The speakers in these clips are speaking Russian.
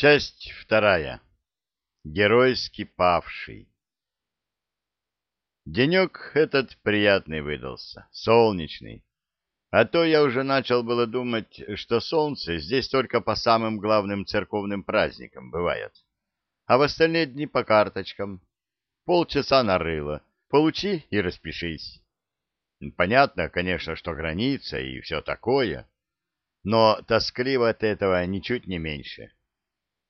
Часть вторая. Геройски павший. Денек этот приятный выдался, солнечный. А то я уже начал было думать, что солнце здесь только по самым главным церковным праздникам бывает. А в остальные дни по карточкам. Полчаса нарыло. Получи и распишись. Понятно, конечно, что граница и все такое, но тоскливо от этого ничуть не меньше.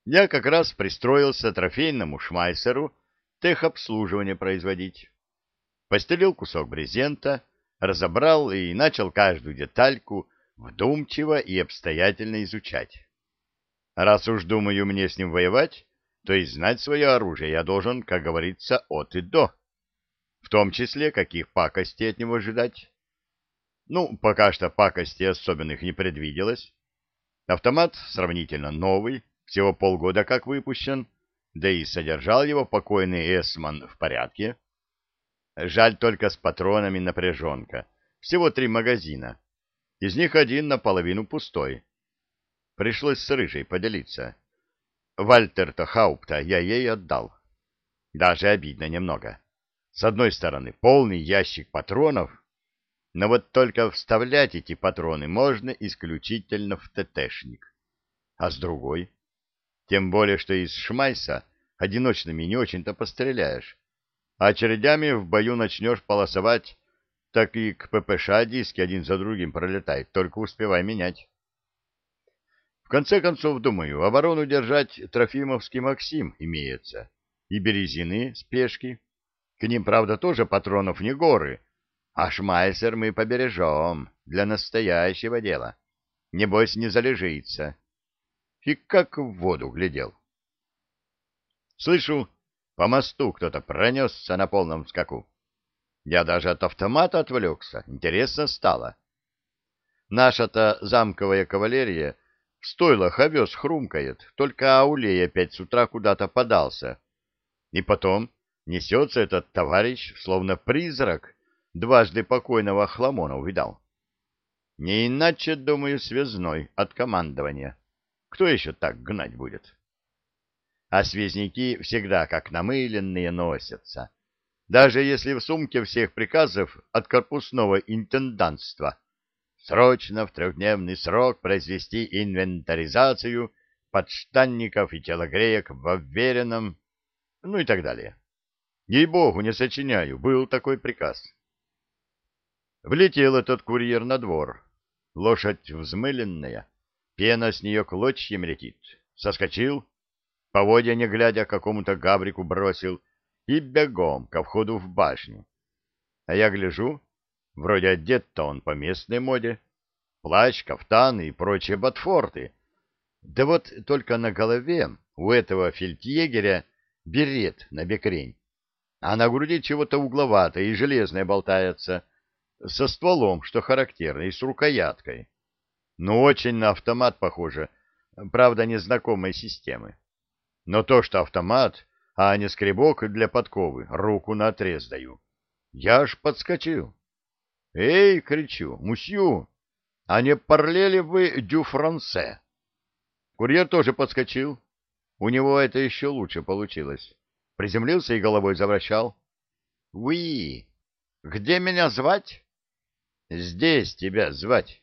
Я как раз пристроился трофейному шмайсеру техобслуживание производить. Постелил кусок брезента, разобрал и начал каждую детальку вдумчиво и обстоятельно изучать. Раз уж думаю мне с ним воевать, то и знать свое оружие я должен, как говорится, от и до. В том числе, каких пакостей от него ожидать. Ну, пока что пакостей особенных не предвиделось. Автомат сравнительно новый, всего полгода как выпущен, да и содержал его покойный Эсман в порядке. Жаль только с патронами напряженка. Всего три магазина. Из них один наполовину пустой. Пришлось с Рыжей поделиться. Вальтер-то Хаупта я ей отдал. Даже обидно немного. С одной стороны, полный ящик патронов, но вот только вставлять эти патроны можно исключительно в ТТшник. А с другой, тем более, что из Шмайса одиночными не очень-то постреляешь. А очередями в бою начнешь полосовать, так и к ППШ диски один за другим пролетают, только успевай менять. В конце концов, думаю, оборону держать Трофимовский Максим имеется. И березины спешки. К ним, правда, тоже патронов не горы, а шмайсер мы побережем для настоящего дела. Небось, не залежится и как в воду глядел. Слышу, по мосту кто-то пронесся на полном скаку. Я даже от автомата отвлекся, интересно стало. Наша-то замковая кавалерия в стойлах овес хрумкает, только Аулей опять с утра куда-то подался. И потом несется этот товарищ, словно призрак, дважды покойного Хламона увидал. Не иначе, думаю, связной от командования. Кто еще так гнать будет? А связники всегда как намыленные носятся. Даже если в сумке всех приказов от корпусного интендантства срочно в трехдневный срок произвести инвентаризацию подштанников и телогреек в уверенном, ну и так далее. Ей-богу, не сочиняю, был такой приказ. Влетел этот курьер на двор. Лошадь взмыленная, Пена с нее клочьями летит. Соскочил, поводья не глядя, какому-то габрику бросил и бегом ко входу в башню. А я гляжу, вроде одет-то он по местной моде. Плащ, кафтан и прочие ботфорты. Да вот только на голове у этого фельдъегеря берет на бекрень, а на груди чего-то угловатое и железное болтается, со стволом, что характерно, и с рукояткой. Ну, очень на автомат похоже, правда, незнакомой системы. Но то, что автомат, а не скребок для подковы, руку на отрез даю. Я аж подскочил. «Эй!» — кричу. «Мусью! А не парлели вы дю франце?» Курьер тоже подскочил. У него это еще лучше получилось. Приземлился и головой завращал. «Уи! Где меня звать?» «Здесь тебя звать».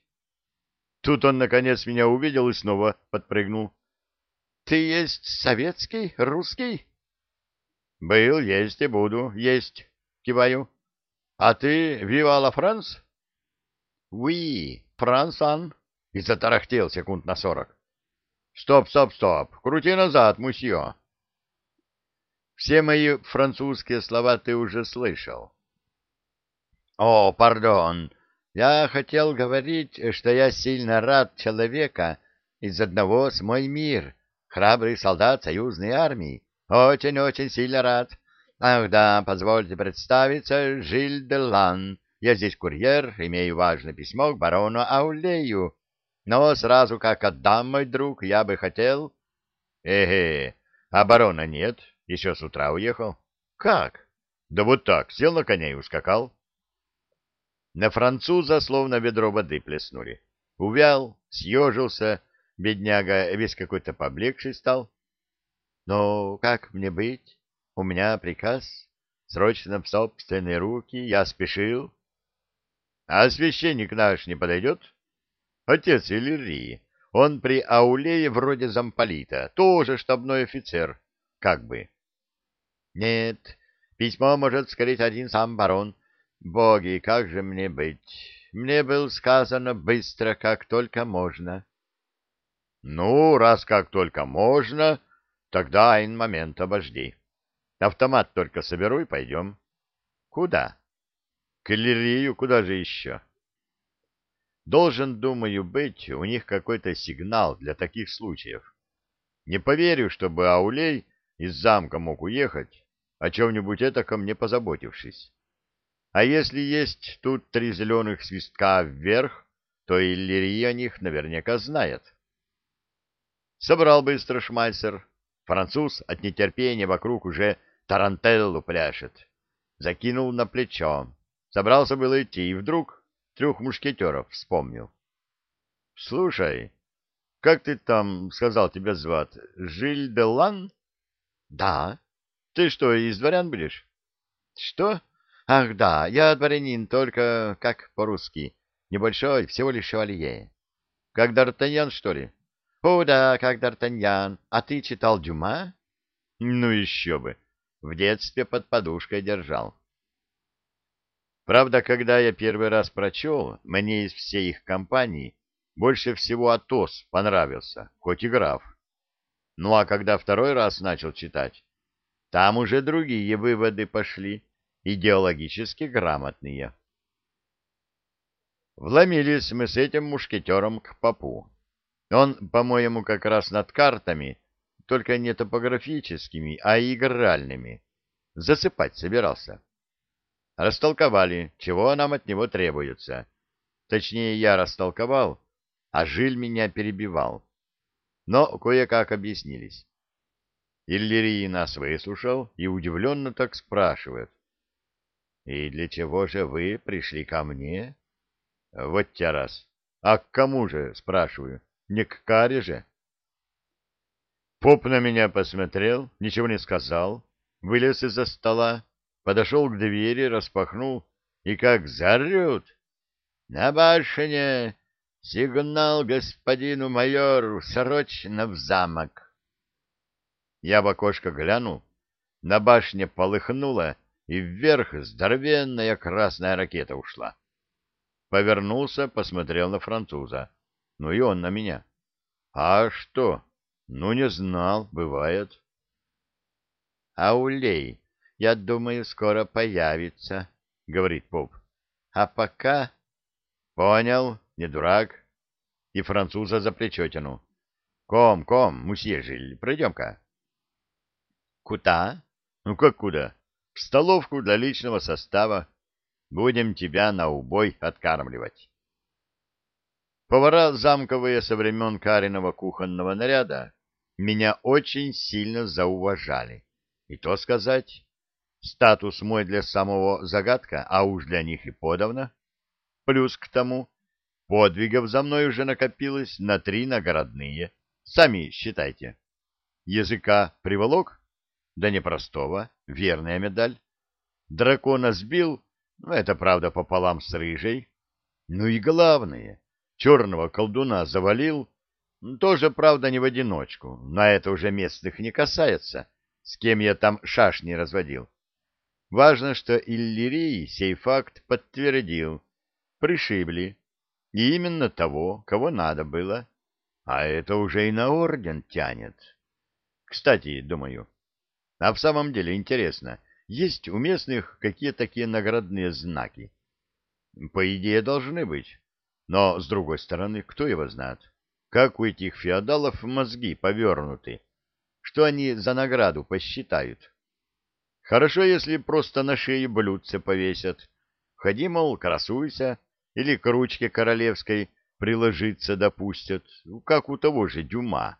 Тут он, наконец, меня увидел и снова подпрыгнул. — Ты есть советский, русский? — Был, есть и буду, есть, киваю. — А ты вива ла Франс? — Уи, Франсан, — и затарахтел секунд на сорок. — Стоп, стоп, стоп, крути назад, мусье. Все мои французские слова ты уже слышал. — О, пардон, я хотел говорить, что я сильно рад человека из одного с мой мир, храбрый солдат союзной армии. Очень-очень сильно рад. Ах да, позвольте представиться, Жиль де Лан. Я здесь курьер, имею важное письмо к барону Аулею. Но сразу как отдам, мой друг, я бы хотел... Эге, а барона нет, еще с утра уехал. Как? Да вот так, сел на коня и ускакал. На француза словно ведро воды плеснули. Увял, съежился, бедняга весь какой-то поблекший стал. Ну, как мне быть? У меня приказ. Срочно в собственные руки. Я спешил. А священник наш не подойдет? Отец Иллирии. Он при Аулее вроде замполита. Тоже штабной офицер. Как бы. Нет, письмо может скрыть один сам барон. Боги, как же мне быть? Мне было сказано быстро, как только можно. Ну, раз как только можно, тогда один момент обожди. Автомат только соберу и пойдем. Куда? К Иллирию, куда же еще? Должен, думаю, быть у них какой-то сигнал для таких случаев. Не поверю, чтобы Аулей из замка мог уехать, о чем-нибудь этаком не позаботившись. А если есть тут три зеленых свистка вверх, то Иллирия о них наверняка знает. Собрал быстро шмайсер. Француз от нетерпения вокруг уже тарантеллу пляшет. Закинул на плечо. Собрался было идти, и вдруг трех мушкетеров вспомнил. — Слушай, как ты там сказал тебя звать? Жиль де Лан? — Да. Ты что, из дворян будешь? — Что? Ах, да, я дворянин, только как по-русски. Небольшой, всего лишь шевалье. Как Д'Артаньян, что ли? О, да, как Д'Артаньян. А ты читал Дюма? Ну, еще бы. В детстве под подушкой держал. Правда, когда я первый раз прочел, мне из всей их компании больше всего Атос понравился, хоть и граф. Ну а когда второй раз начал читать, там уже другие выводы пошли, идеологически грамотные. Вломились мы с этим мушкетером к попу. Он, по-моему, как раз над картами, только не топографическими, а игральными. Засыпать собирался. Растолковали, чего нам от него требуется. Точнее, я растолковал, а Жиль меня перебивал. Но кое-как объяснились. Иллирий нас выслушал и удивленно так спрашивает. — И для чего же вы пришли ко мне? — Вот те раз. А к кому же, спрашиваю? Не к каре же. Поп на меня посмотрел, ничего не сказал, вылез из-за стола, подошел к двери, распахнул и как зарет. На башне сигнал господину майору срочно в замок. Я в окошко глянул, на башне полыхнуло, и вверх здоровенная красная ракета ушла. Повернулся, посмотрел на француза. Ну и он на меня. А что? Ну, не знал, бывает. Аулей, я думаю, скоро появится, говорит поп. А пока... Понял, не дурак. И француза за плечо тяну. Ком, ком, мусье Жиль, пройдем-ка. Куда? Ну как куда? В столовку для личного состава. Будем тебя на убой откармливать. Повара замковые со времен Кариного кухонного наряда меня очень сильно зауважали. И то сказать, статус мой для самого загадка, а уж для них и подавно. Плюс к тому, подвигов за мной уже накопилось на три наградные. Сами считайте. Языка приволок? Да непростого, верная медаль. Дракона сбил, ну, это правда пополам с рыжей. Ну и главное, черного колдуна завалил, тоже, правда, не в одиночку, но это уже местных не касается, с кем я там шашни разводил. Важно, что Иллирий сей факт подтвердил. Пришибли. И именно того, кого надо было. А это уже и на орден тянет. Кстати, думаю, а в самом деле интересно, есть у местных какие такие наградные знаки? По идее, должны быть. Но, с другой стороны, кто его знает? Как у этих феодалов мозги повернуты? Что они за награду посчитают? Хорошо, если просто на шее блюдце повесят. Ходи, мол, красуйся, или к ручке королевской приложиться допустят, как у того же Дюма.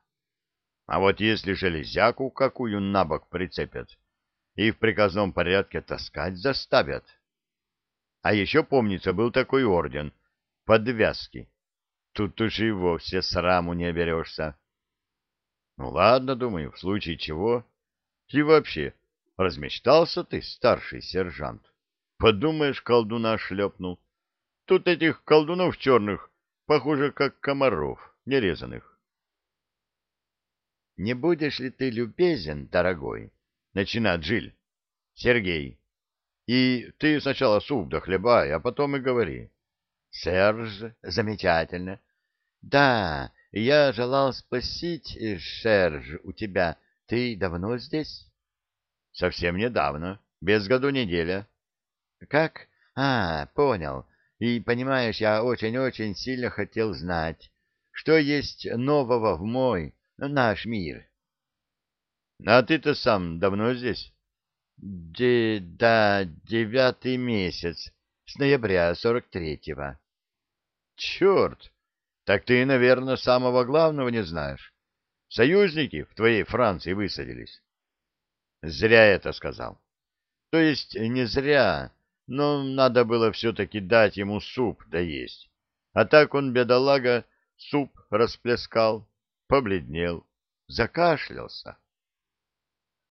А вот если железяку какую на бок прицепят и в приказном порядке таскать заставят. А еще, помнится, был такой орден — подвязки. Тут уж и вовсе сраму не оберешься. Ну ладно, думаю, в случае чего. И вообще, размечтался ты, старший сержант. Подумаешь, колдуна шлепнул. Тут этих колдунов черных, похоже, как комаров, нерезанных. Не будешь ли ты любезен, дорогой? Начинает Джиль. Сергей. И ты сначала суп дохлебай, а потом и говори. Серж, замечательно. Да, я желал спросить, Серж, у тебя, ты давно здесь? Совсем недавно, без году неделя. Как? А, понял. И, понимаешь, я очень-очень сильно хотел знать, что есть нового в мой, наш мир. А ты-то сам давно здесь? Де да, девятый месяц, с ноября сорок третьего. Черт! Так ты, наверное, самого главного не знаешь. Союзники в твоей Франции высадились. Зря это сказал. То есть не зря, но надо было все-таки дать ему суп доесть. А так он, бедолага, суп расплескал, побледнел, закашлялся.